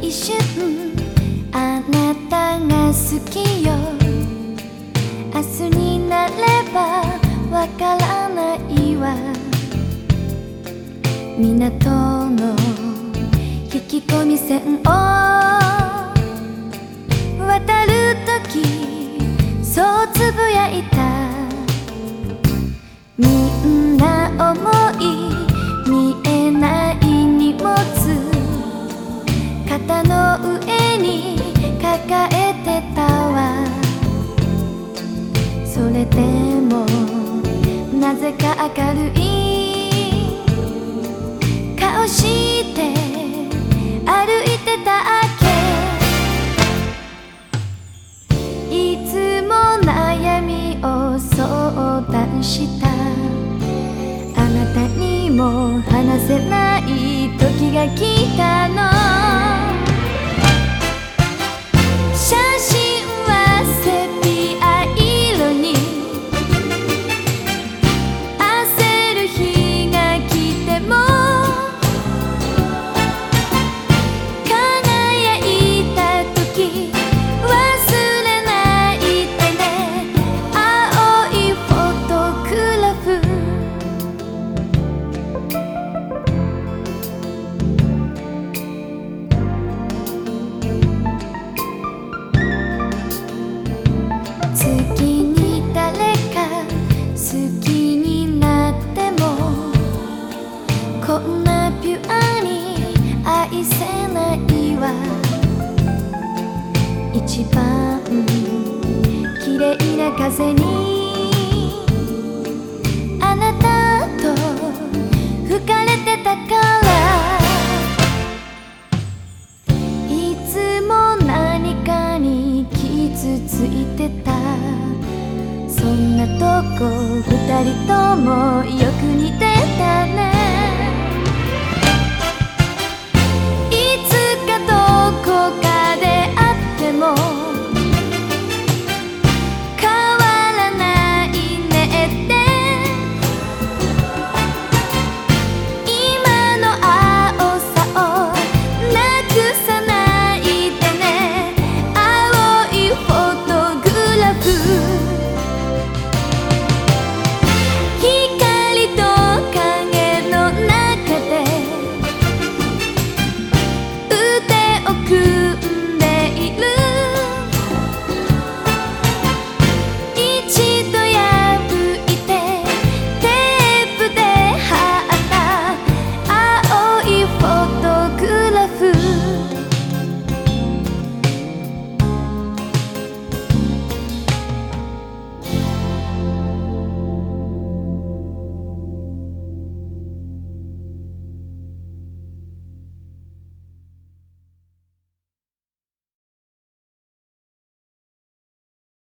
一瞬。あなたが好きよ。明日になればわからないわ。港の引き込み線肩の上に抱えてたわ。それでもなぜか明るい。顔して歩いてたわけ。いつも悩みを相談した。あなたにも話せない時が来たの。一番綺麗な風にあなたと吹かれてたから。いつも何かに傷ついてた。そんなとこ二人ともよく似てたね。